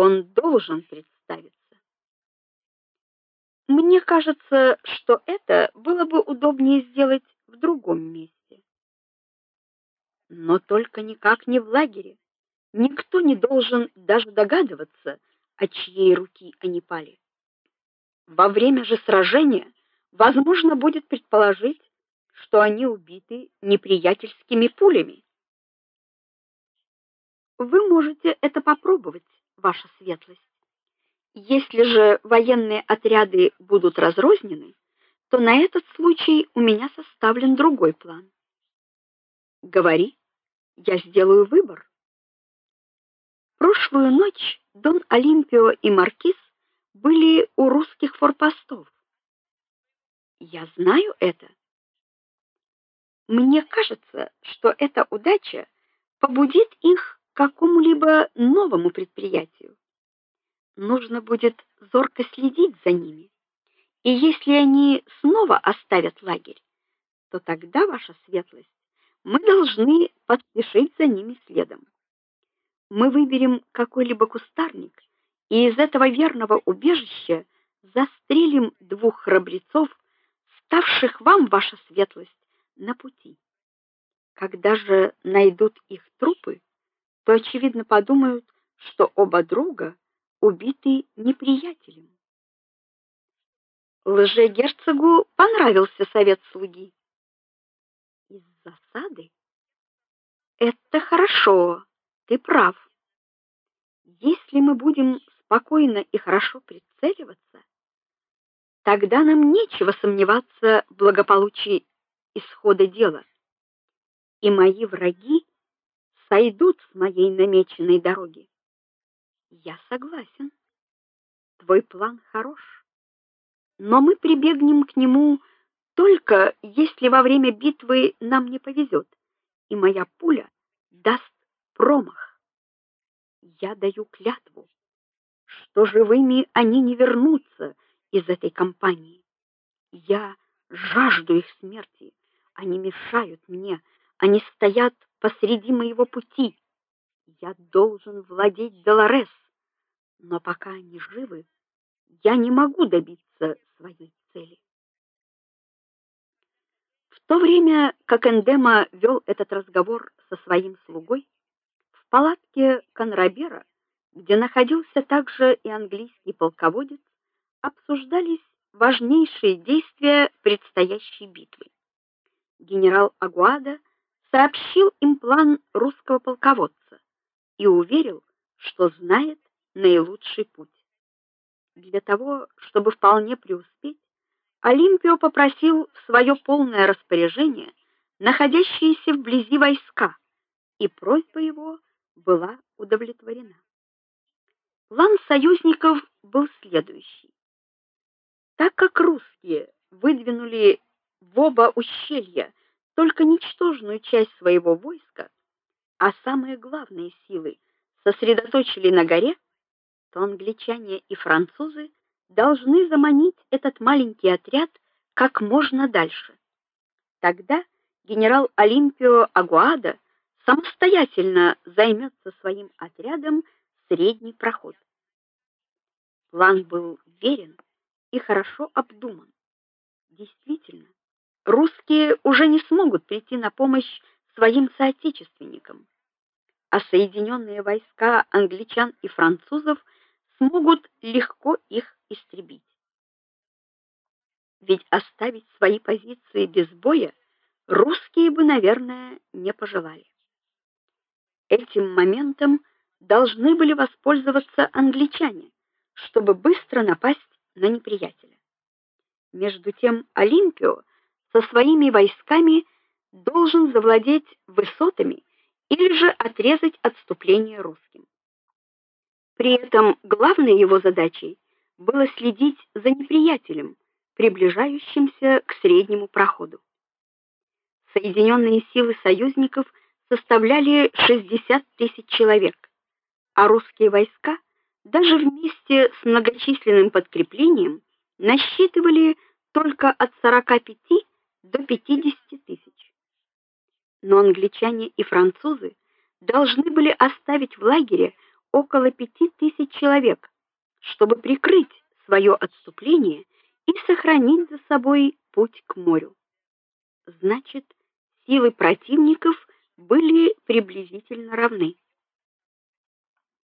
он должен представиться. Мне кажется, что это было бы удобнее сделать в другом месте. Но только никак не в лагере. Никто не должен даже догадываться, от чьей руки они пали. Во время же сражения возможно будет предположить, что они убиты неприятельскими пулями. Вы можете это попробовать. Если же военные отряды будут разрознены, то на этот случай у меня составлен другой план. Говори, я сделаю выбор. Прошлую ночь Дон Олимпио и маркиз были у русских форпостов. Я знаю это. Мне кажется, что эта удача побудит их к какому-либо новому предприятию. Нужно будет зорко следить за ними. И если они снова оставят лагерь, то тогда, ваша светлость, мы должны поспешить за ними следом. Мы выберем какой-либо кустарник и из этого верного убежища застрелим двух храбрецов, ставших вам, ваша светлость, на пути. Когда же найдут их трупы, то очевидно подумают, что оба друга убиты неприятелем. Лже-герцогу понравился совет слуги. Из засады? Это хорошо, ты прав. Если мы будем спокойно и хорошо прицеливаться, тогда нам нечего сомневаться в благополучии исхода дела. И мои враги сойдут с моей намеченной дороги. Я согласен. Твой план хорош. Но мы прибегнем к нему только если во время битвы нам не повезет, и моя пуля даст промах. Я даю клятву, что живыми они не вернутся из этой компании. Я жажду их смерти. Они мешают мне, они стоят посреди моего пути. Я должен владеть Долорес, но пока они живы, я не могу добиться своей цели. В то время, как Эндема вел этот разговор со своим слугой, в палатке Конрабера, где находился также и английский полководец, обсуждались важнейшие действия предстоящей битвы. Генерал Агуада сообщил им план русского полководца и уверил, что знает наилучший путь. Для того, чтобы вполне преуспеть, Олимпио попросил в свое полное распоряжение находящиеся вблизи войска, и просьба его была удовлетворена. План союзников был следующий: так как русские выдвинули в оба ущелья только ничтожную часть своего войска, а самые главные силы сосредоточили на горе, то англичане и французы должны заманить этот маленький отряд как можно дальше. Тогда генерал Олимпио Агуада самостоятельно займется своим отрядом средний проход. План был верен и хорошо обдуман. Действительно, русские уже не смогут прийти на помощь своим соотечественникам, а соединенные войска англичан и французов смогут легко их истребить. Ведь оставить свои позиции без боя русские бы, наверное, не пожелали. Этим моментом должны были воспользоваться англичане, чтобы быстро напасть на неприятеля. Между тем Олимпио со своими войсками должен завладеть высотами или же отрезать отступление русским. При этом главной его задачей было следить за неприятелем, приближающимся к среднему проходу. Соединенные силы союзников составляли 60 тысяч человек, а русские войска даже вместе с многочисленным подкреплением насчитывали только от 45 до 50 тысяч. Но англичане и французы должны были оставить в лагере около пяти тысяч человек, чтобы прикрыть свое отступление и сохранить за собой путь к морю. Значит, силы противников были приблизительно равны.